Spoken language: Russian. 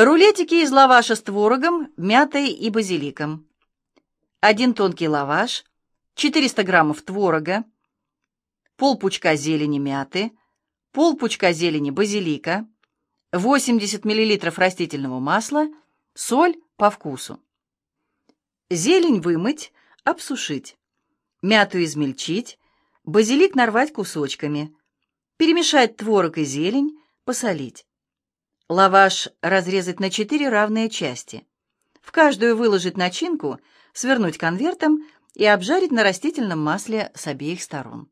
Рулетики из лаваша с творогом, мятой и базиликом. Один тонкий лаваш, 400 граммов творога, полпучка зелени мяты, полпучка зелени базилика, 80 мл растительного масла, соль по вкусу. Зелень вымыть, обсушить. Мяту измельчить, базилик нарвать кусочками. Перемешать творог и зелень, посолить. Лаваш разрезать на четыре равные части. В каждую выложить начинку, свернуть конвертом и обжарить на растительном масле с обеих сторон.